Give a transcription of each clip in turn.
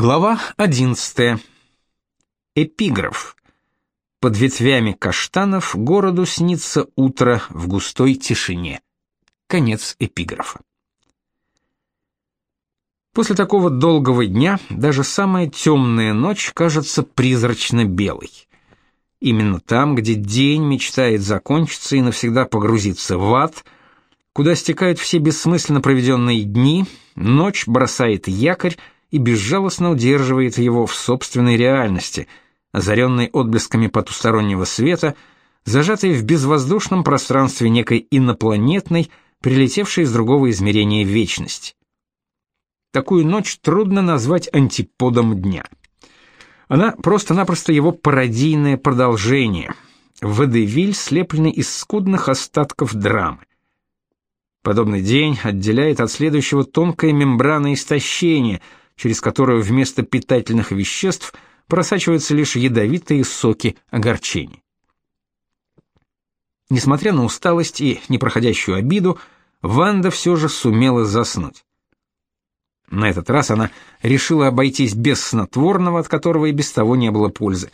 Глава 11. Эпиграф. Под ветвями каштанов городу снится утро в густой тишине. Конец эпиграфа. После такого долгого дня даже самая темная ночь кажется призрачно белой. Именно там, где день мечтает закончиться и навсегда погрузиться в ад, куда стекают все бессмысленно проведенные дни, ночь бросает якорь и безжалостно удерживает его в собственной реальности, озаренной отблесками потустороннего света, зажатой в безвоздушном пространстве некой инопланетной, прилетевшей из другого измерения вечности. Такую ночь трудно назвать антиподом дня. Она просто-напросто его пародийное продолжение. Водевиль, слепленный из скудных остатков драмы. Подобный день отделяет от следующего тонкая мембрана истощения — через которую вместо питательных веществ просачиваются лишь ядовитые соки огорчений. Несмотря на усталость и непроходящую обиду, Ванда все же сумела заснуть. На этот раз она решила обойтись без снотворного, от которого и без того не было пользы.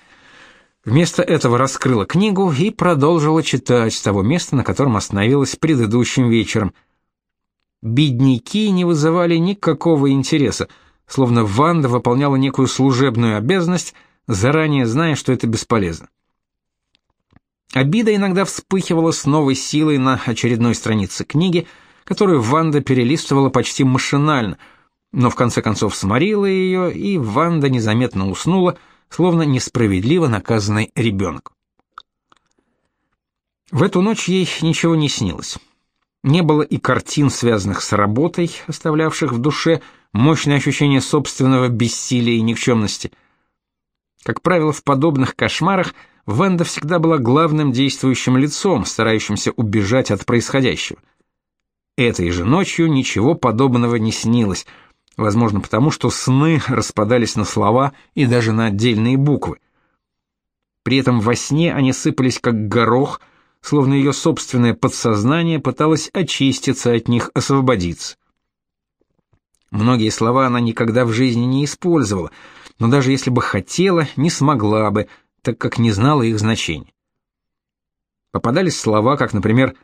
Вместо этого раскрыла книгу и продолжила читать с того места, на котором остановилась предыдущим вечером. Бедняки не вызывали никакого интереса — словно Ванда выполняла некую служебную обязанность, заранее зная, что это бесполезно. Обида иногда вспыхивала с новой силой на очередной странице книги, которую Ванда перелистывала почти машинально, но в конце концов сморила ее, и Ванда незаметно уснула, словно несправедливо наказанный ребенок. В эту ночь ей ничего не снилось. Не было и картин, связанных с работой, оставлявших в душе мощное ощущение собственного бессилия и никчемности. Как правило, в подобных кошмарах Ванда всегда была главным действующим лицом, старающимся убежать от происходящего. Этой же ночью ничего подобного не снилось, возможно, потому что сны распадались на слова и даже на отдельные буквы. При этом во сне они сыпались как горох, словно ее собственное подсознание пыталось очиститься от них, освободиться. Многие слова она никогда в жизни не использовала, но даже если бы хотела, не смогла бы, так как не знала их значения. Попадались слова, как, например,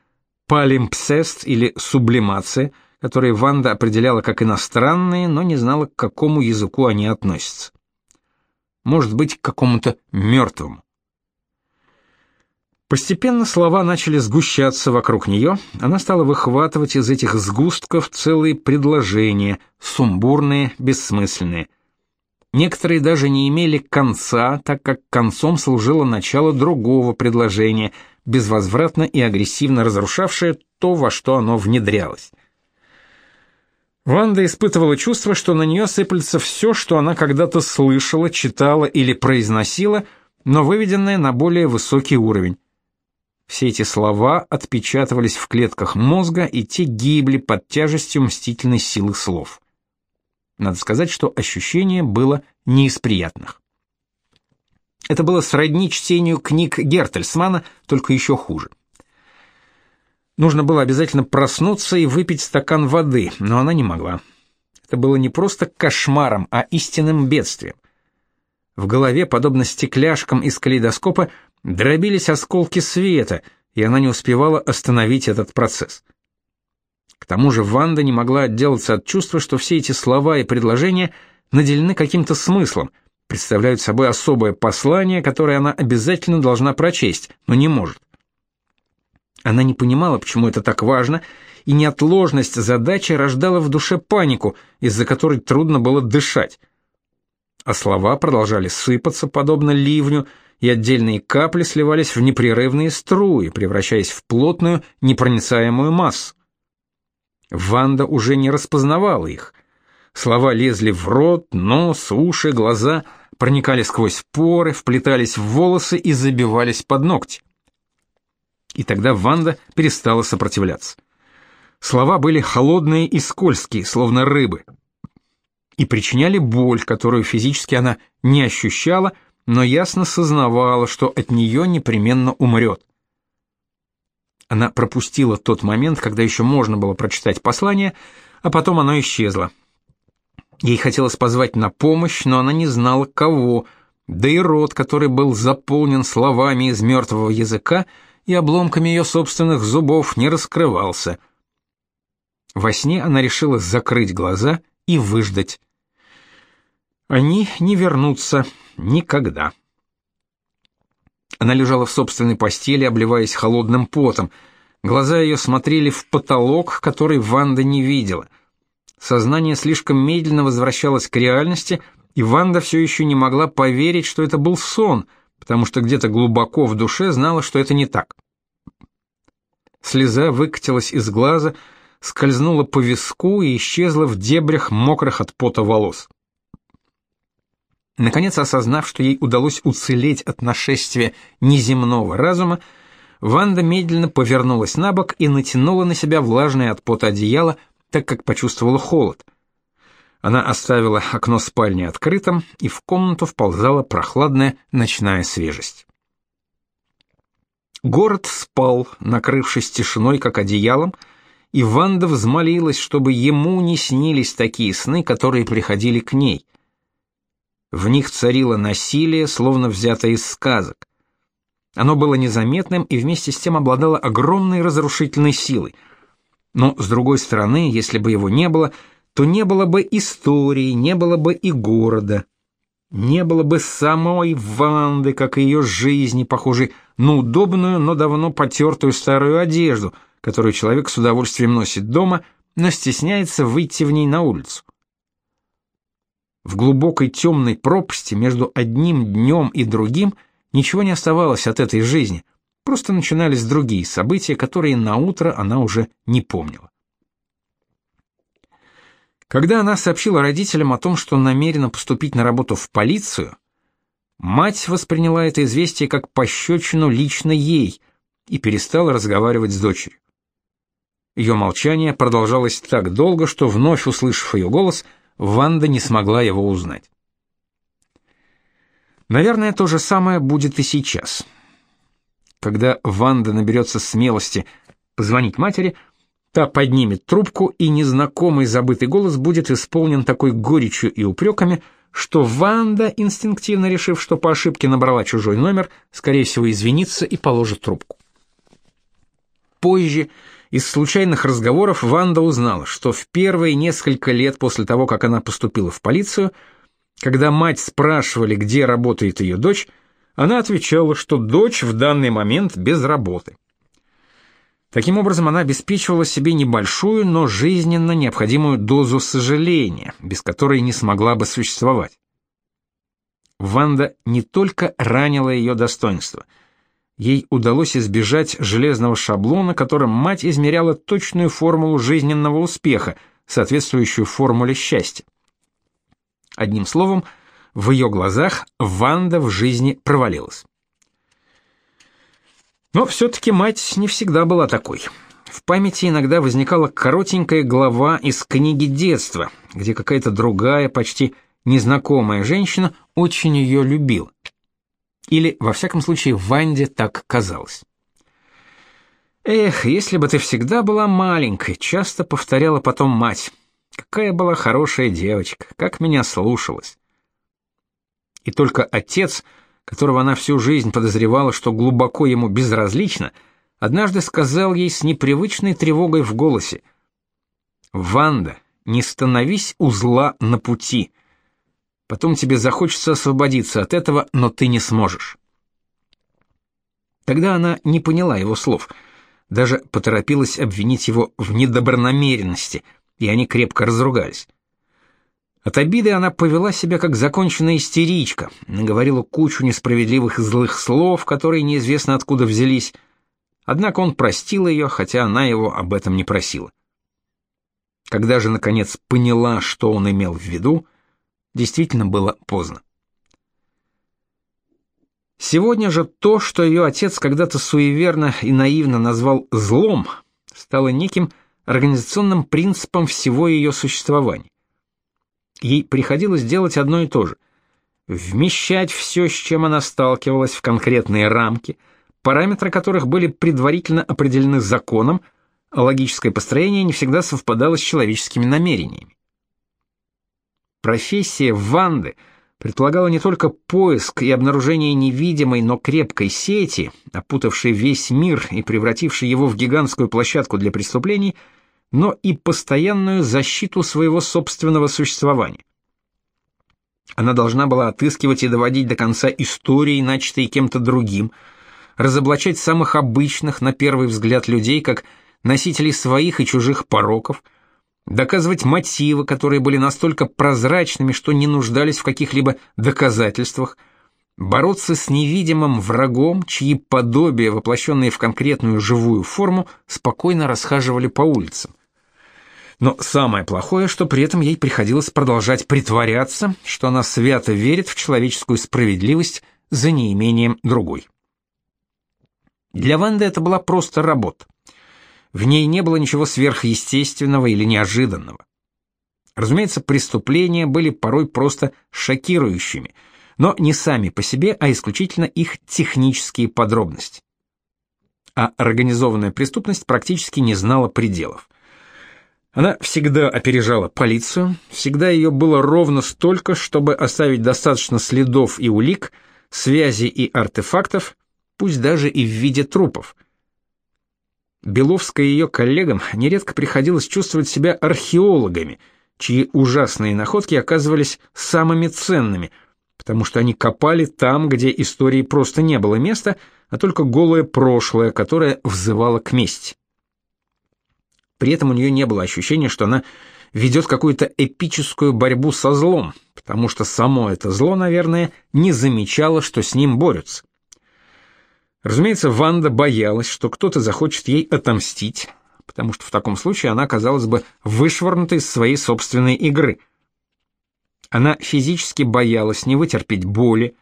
палимпсест или сублимация, которые Ванда определяла как иностранные, но не знала, к какому языку они относятся. Может быть, к какому-то мертвому. Постепенно слова начали сгущаться вокруг нее, она стала выхватывать из этих сгустков целые предложения, сумбурные, бессмысленные. Некоторые даже не имели конца, так как концом служило начало другого предложения, безвозвратно и агрессивно разрушавшее то, во что оно внедрялось. Ванда испытывала чувство, что на нее сыплется все, что она когда-то слышала, читала или произносила, но выведенное на более высокий уровень. Все эти слова отпечатывались в клетках мозга, и те гибли под тяжестью мстительной силы слов. Надо сказать, что ощущение было не из приятных. Это было сродни чтению книг Гертельсмана, только еще хуже. Нужно было обязательно проснуться и выпить стакан воды, но она не могла. Это было не просто кошмаром, а истинным бедствием. В голове, подобно стекляшкам из калейдоскопа, Дробились осколки света, и она не успевала остановить этот процесс. К тому же Ванда не могла отделаться от чувства, что все эти слова и предложения наделены каким-то смыслом, представляют собой особое послание, которое она обязательно должна прочесть, но не может. Она не понимала, почему это так важно, и неотложность задачи рождала в душе панику, из-за которой трудно было дышать. А слова продолжали сыпаться, подобно ливню, и отдельные капли сливались в непрерывные струи, превращаясь в плотную, непроницаемую массу. Ванда уже не распознавала их. Слова лезли в рот, нос, уши, глаза, проникали сквозь поры, вплетались в волосы и забивались под ногти. И тогда Ванда перестала сопротивляться. Слова были холодные и скользкие, словно рыбы, и причиняли боль, которую физически она не ощущала, но ясно сознавала, что от нее непременно умрет. Она пропустила тот момент, когда еще можно было прочитать послание, а потом оно исчезло. Ей хотелось позвать на помощь, но она не знала кого, да и рот, который был заполнен словами из мертвого языка и обломками ее собственных зубов, не раскрывался. Во сне она решила закрыть глаза и выждать. Они не вернутся никогда. Она лежала в собственной постели, обливаясь холодным потом. Глаза ее смотрели в потолок, который Ванда не видела — Сознание слишком медленно возвращалось к реальности, и Ванда все еще не могла поверить, что это был сон, потому что где-то глубоко в душе знала, что это не так. Слеза выкатилась из глаза, скользнула по виску и исчезла в дебрях мокрых от пота волос. Наконец, осознав, что ей удалось уцелеть от нашествия неземного разума, Ванда медленно повернулась на бок и натянула на себя влажное от пота одеяло, так как почувствовала холод. Она оставила окно спальни открытым, и в комнату вползала прохладная ночная свежесть. Город спал, накрывшись тишиной, как одеялом, и Ванда взмолилась, чтобы ему не снились такие сны, которые приходили к ней. В них царило насилие, словно взятое из сказок. Оно было незаметным и вместе с тем обладало огромной разрушительной силой — но, с другой стороны, если бы его не было, то не было бы истории, не было бы и города. Не было бы самой Ванды, как и ее жизни, похожей на удобную, но давно потертую старую одежду, которую человек с удовольствием носит дома, но стесняется выйти в ней на улицу. В глубокой темной пропасти между одним днем и другим ничего не оставалось от этой жизни — Просто начинались другие события, которые на утро она уже не помнила. Когда она сообщила родителям о том, что намерена поступить на работу в полицию, мать восприняла это известие как пощечину лично ей и перестала разговаривать с дочерью. Ее молчание продолжалось так долго, что вновь услышав ее голос, Ванда не смогла его узнать. Наверное, то же самое будет и сейчас. Когда Ванда наберется смелости позвонить матери, та поднимет трубку, и незнакомый забытый голос будет исполнен такой горечью и упреками, что Ванда, инстинктивно решив, что по ошибке набрала чужой номер, скорее всего, извинится и положит трубку. Позже, из случайных разговоров, Ванда узнала, что в первые несколько лет после того, как она поступила в полицию, когда мать спрашивали, где работает ее дочь, она отвечала, что дочь в данный момент без работы. Таким образом, она обеспечивала себе небольшую, но жизненно необходимую дозу сожаления, без которой не смогла бы существовать. Ванда не только ранила ее достоинство. Ей удалось избежать железного шаблона, которым мать измеряла точную формулу жизненного успеха, соответствующую формуле счастья. Одним словом, в ее глазах Ванда в жизни провалилась. Но все-таки мать не всегда была такой. В памяти иногда возникала коротенькая глава из книги детства, где какая-то другая, почти незнакомая женщина очень ее любила. Или, во всяком случае, Ванде так казалось. «Эх, если бы ты всегда была маленькой», — часто повторяла потом мать. «Какая была хорошая девочка, как меня слушалась». И только отец, которого она всю жизнь подозревала, что глубоко ему безразлично, однажды сказал ей с непривычной тревогой в голосе: "Ванда, не становись у зла на пути. Потом тебе захочется освободиться от этого, но ты не сможешь". Тогда она не поняла его слов, даже поторопилась обвинить его в недобронамеренности, и они крепко разругались. От обиды она повела себя как законченная истеричка, наговорила кучу несправедливых и злых слов, которые неизвестно откуда взялись. Однако он простил ее, хотя она его об этом не просила. Когда же наконец поняла, что он имел в виду, действительно было поздно. Сегодня же то, что ее отец когда-то суеверно и наивно назвал злом, стало неким организационным принципом всего ее существования. Ей приходилось делать одно и то же — вмещать все, с чем она сталкивалась, в конкретные рамки, параметры которых были предварительно определены законом, а логическое построение не всегда совпадало с человеческими намерениями. Профессия Ванды предполагала не только поиск и обнаружение невидимой, но крепкой сети, опутавшей весь мир и превратившей его в гигантскую площадку для преступлений, но и постоянную защиту своего собственного существования. Она должна была отыскивать и доводить до конца истории, начатые кем-то другим, разоблачать самых обычных, на первый взгляд, людей, как носителей своих и чужих пороков, доказывать мотивы, которые были настолько прозрачными, что не нуждались в каких-либо доказательствах, бороться с невидимым врагом, чьи подобия, воплощенные в конкретную живую форму, спокойно расхаживали по улицам. Но самое плохое, что при этом ей приходилось продолжать притворяться, что она свято верит в человеческую справедливость за неимением другой. Для Ванды это была просто работа. В ней не было ничего сверхъестественного или неожиданного. Разумеется, преступления были порой просто шокирующими, но не сами по себе, а исключительно их технические подробности. А организованная преступность практически не знала пределов. Она всегда опережала полицию, всегда ее было ровно столько, чтобы оставить достаточно следов и улик, связей и артефактов, пусть даже и в виде трупов. Беловской и ее коллегам нередко приходилось чувствовать себя археологами, чьи ужасные находки оказывались самыми ценными, потому что они копали там, где истории просто не было места, а только голое прошлое, которое взывало к мести. При этом у нее не было ощущения, что она ведет какую-то эпическую борьбу со злом, потому что само это зло, наверное, не замечало, что с ним борются. Разумеется, Ванда боялась, что кто-то захочет ей отомстить, потому что в таком случае она оказалась бы вышвырнута из своей собственной игры. Она физически боялась не вытерпеть боли,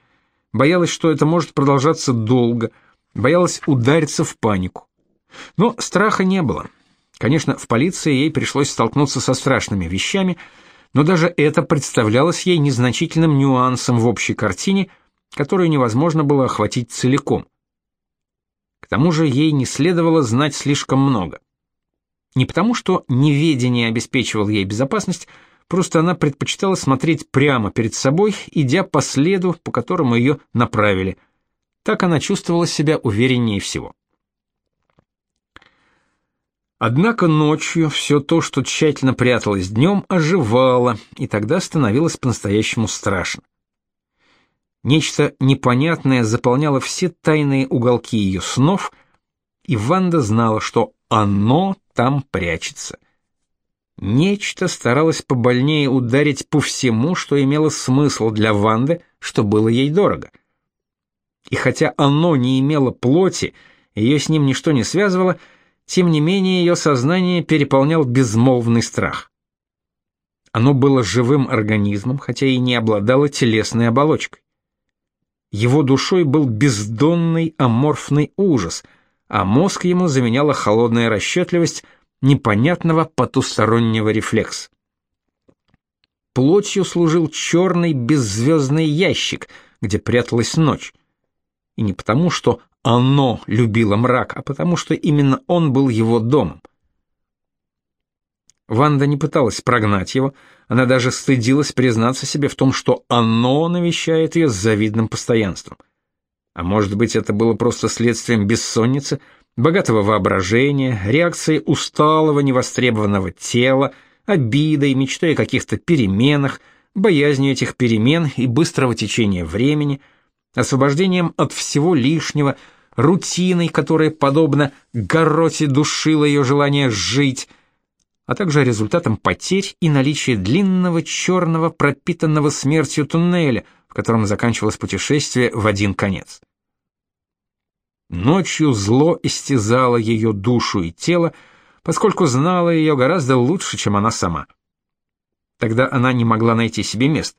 боялась, что это может продолжаться долго, боялась удариться в панику. Но страха не было. Конечно, в полиции ей пришлось столкнуться со страшными вещами, но даже это представлялось ей незначительным нюансом в общей картине, которую невозможно было охватить целиком. К тому же ей не следовало знать слишком много. Не потому, что неведение обеспечивало ей безопасность, просто она предпочитала смотреть прямо перед собой, идя по следу, по которому ее направили. Так она чувствовала себя увереннее всего. Однако ночью все то, что тщательно пряталось днем, оживало, и тогда становилось по-настоящему страшно. Нечто непонятное заполняло все тайные уголки ее снов, и Ванда знала, что оно там прячется. Нечто старалось побольнее ударить по всему, что имело смысл для Ванды, что было ей дорого. И хотя оно не имело плоти, ее с ним ничто не связывало, тем не менее ее сознание переполнял безмолвный страх. Оно было живым организмом, хотя и не обладало телесной оболочкой. Его душой был бездонный аморфный ужас, а мозг ему заменяла холодная расчетливость непонятного потустороннего рефлекса. Плотью служил черный беззвездный ящик, где пряталась ночь. И не потому, что оно любило мрак, а потому что именно он был его домом. Ванда не пыталась прогнать его, она даже стыдилась признаться себе в том, что оно навещает ее с завидным постоянством. А может быть, это было просто следствием бессонницы, богатого воображения, реакции усталого, невостребованного тела, обидой, мечтой о каких-то переменах, боязнью этих перемен и быстрого течения времени — освобождением от всего лишнего, рутиной, которая, подобно гороте, душила ее желание жить, а также результатом потерь и наличия длинного черного пропитанного смертью туннеля, в котором заканчивалось путешествие в один конец. Ночью зло истязало ее душу и тело, поскольку знала ее гораздо лучше, чем она сама. Тогда она не могла найти себе мест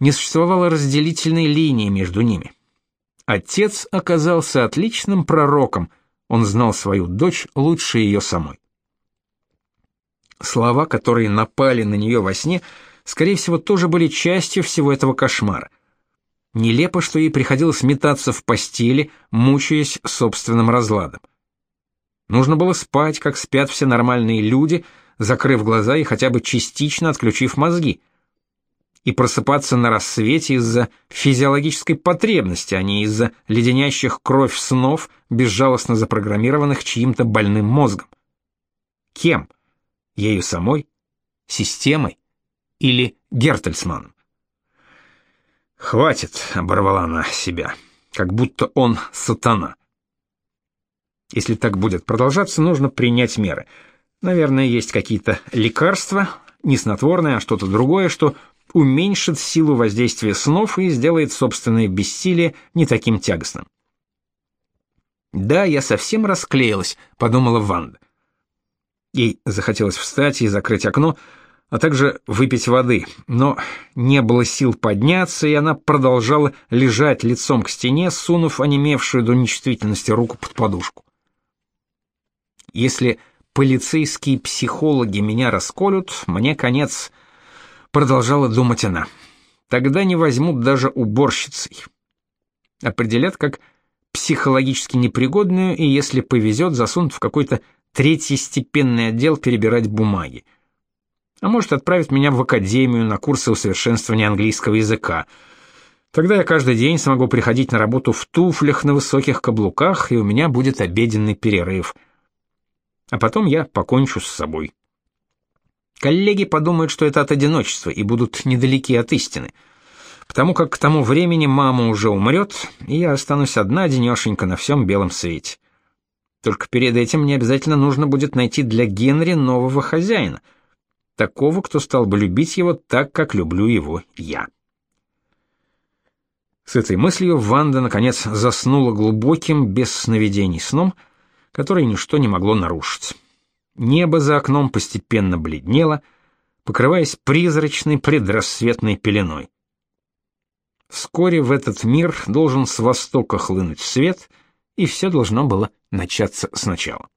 не существовало разделительной линии между ними. Отец оказался отличным пророком, он знал свою дочь лучше ее самой. Слова, которые напали на нее во сне, скорее всего, тоже были частью всего этого кошмара. Нелепо, что ей приходилось метаться в постели, мучаясь собственным разладом. Нужно было спать, как спят все нормальные люди, закрыв глаза и хотя бы частично отключив мозги — и просыпаться на рассвете из-за физиологической потребности, а не из-за леденящих кровь снов, безжалостно запрограммированных чьим-то больным мозгом. Кем? Ею самой? Системой? Или Гертельсманом? «Хватит», — оборвала она себя, как будто он сатана. Если так будет продолжаться, нужно принять меры. Наверное, есть какие-то лекарства, не снотворное, а что-то другое, что уменьшит силу воздействия снов и сделает собственное бессилие не таким тягостным. «Да, я совсем расклеилась», — подумала Ванда. Ей захотелось встать и закрыть окно, а также выпить воды, но не было сил подняться, и она продолжала лежать лицом к стене, сунув онемевшую до нечувствительности руку под подушку. Если полицейские психологи меня расколют, мне конец, продолжала думать она. Тогда не возьмут даже уборщицей. Определят как психологически непригодную и, если повезет, засунут в какой-то третьестепенный отдел перебирать бумаги а может отправить меня в академию на курсы усовершенствования английского языка. Тогда я каждый день смогу приходить на работу в туфлях на высоких каблуках, и у меня будет обеденный перерыв. А потом я покончу с собой. Коллеги подумают, что это от одиночества, и будут недалеки от истины. Потому как к тому времени мама уже умрет, и я останусь одна денешенька на всем белом свете. Только перед этим мне обязательно нужно будет найти для Генри нового хозяина — такого, кто стал бы любить его так, как люблю его я. С этой мыслью Ванда наконец заснула глубоким, без сновидений сном, который ничто не могло нарушить. Небо за окном постепенно бледнело, покрываясь призрачной предрассветной пеленой. Вскоре в этот мир должен с востока хлынуть свет, и все должно было начаться сначала.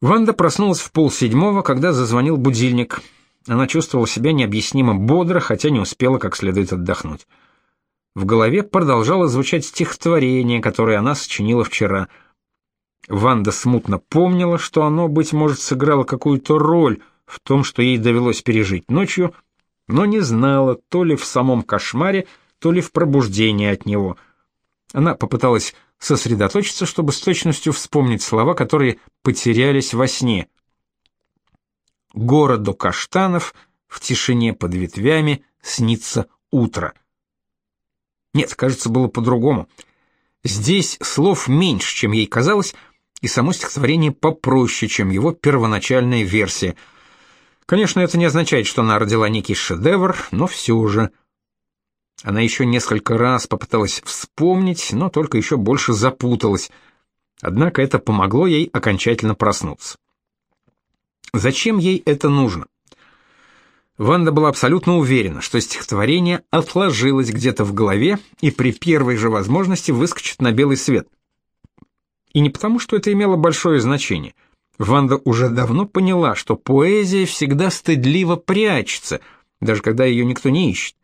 Ванда проснулась в полседьмого, когда зазвонил будильник. Она чувствовала себя необъяснимо бодро, хотя не успела как следует отдохнуть. В голове продолжало звучать стихотворение, которое она сочинила вчера. Ванда смутно помнила, что оно, быть может, сыграло какую-то роль в том, что ей довелось пережить ночью, но не знала, то ли в самом кошмаре, то ли в пробуждении от него. Она попыталась сосредоточиться, чтобы с точностью вспомнить слова, которые потерялись во сне. Городу каштанов в тишине под ветвями снится утро. Нет, кажется, было по-другому. Здесь слов меньше, чем ей казалось, и само стихотворение попроще, чем его первоначальная версия. Конечно, это не означает, что она родила некий шедевр, но все же – она еще несколько раз попыталась вспомнить, но только еще больше запуталась. Однако это помогло ей окончательно проснуться. Зачем ей это нужно? Ванда была абсолютно уверена, что стихотворение отложилось где-то в голове и при первой же возможности выскочит на белый свет. И не потому, что это имело большое значение. Ванда уже давно поняла, что поэзия всегда стыдливо прячется, даже когда ее никто не ищет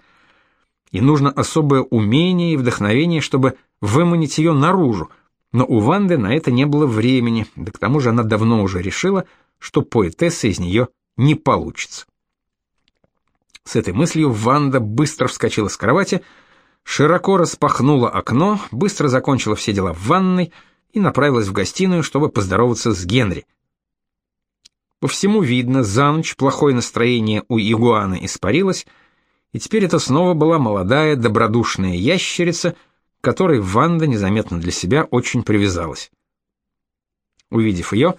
и нужно особое умение и вдохновение, чтобы выманить ее наружу, но у Ванды на это не было времени, да к тому же она давно уже решила, что поэтесса из нее не получится. С этой мыслью Ванда быстро вскочила с кровати, широко распахнула окно, быстро закончила все дела в ванной и направилась в гостиную, чтобы поздороваться с Генри. По всему видно, за ночь плохое настроение у игуаны испарилось, и теперь это снова была молодая добродушная ящерица, к которой Ванда незаметно для себя очень привязалась. Увидев ее,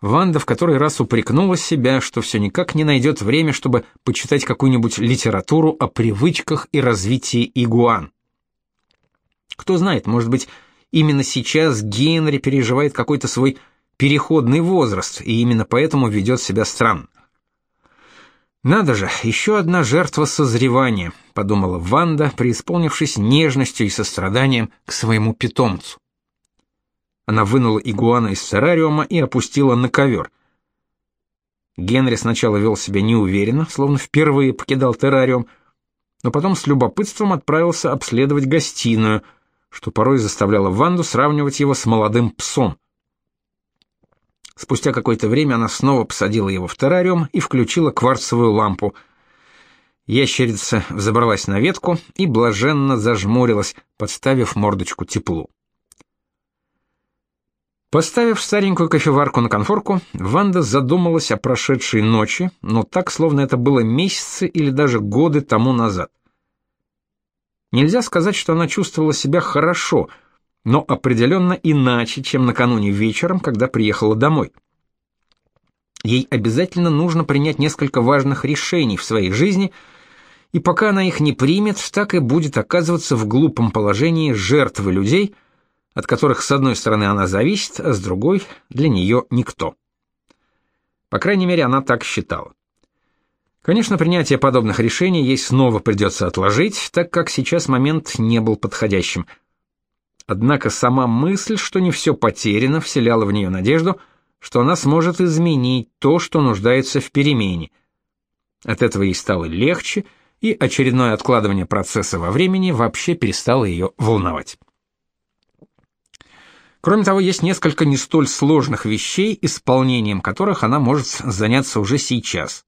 Ванда в который раз упрекнула себя, что все никак не найдет время, чтобы почитать какую-нибудь литературу о привычках и развитии игуан. Кто знает, может быть, именно сейчас Генри переживает какой-то свой переходный возраст, и именно поэтому ведет себя странно. Надо же, еще одна жертва созревания, подумала Ванда, преисполнившись нежностью и состраданием к своему питомцу. Она вынула игуана из террариума и опустила на ковер. Генри сначала вел себя неуверенно, словно впервые покидал террариум, но потом с любопытством отправился обследовать гостиную, что порой заставляло Ванду сравнивать его с молодым псом. Спустя какое-то время она снова посадила его в террариум и включила кварцевую лампу — Ящерица взобралась на ветку и блаженно зажмурилась, подставив мордочку теплу. Поставив старенькую кофеварку на конфорку, Ванда задумалась о прошедшей ночи, но так, словно это было месяцы или даже годы тому назад. Нельзя сказать, что она чувствовала себя хорошо, но определенно иначе, чем накануне вечером, когда приехала домой. Ей обязательно нужно принять несколько важных решений в своей жизни, и пока она их не примет, так и будет оказываться в глупом положении жертвы людей, от которых с одной стороны она зависит, а с другой для нее никто. По крайней мере, она так считала. Конечно, принятие подобных решений ей снова придется отложить, так как сейчас момент не был подходящим. Однако сама мысль, что не все потеряно, вселяла в нее надежду – что она сможет изменить то, что нуждается в перемене. От этого ей стало легче, и очередное откладывание процесса во времени вообще перестало ее волновать. Кроме того, есть несколько не столь сложных вещей, исполнением которых она может заняться уже сейчас.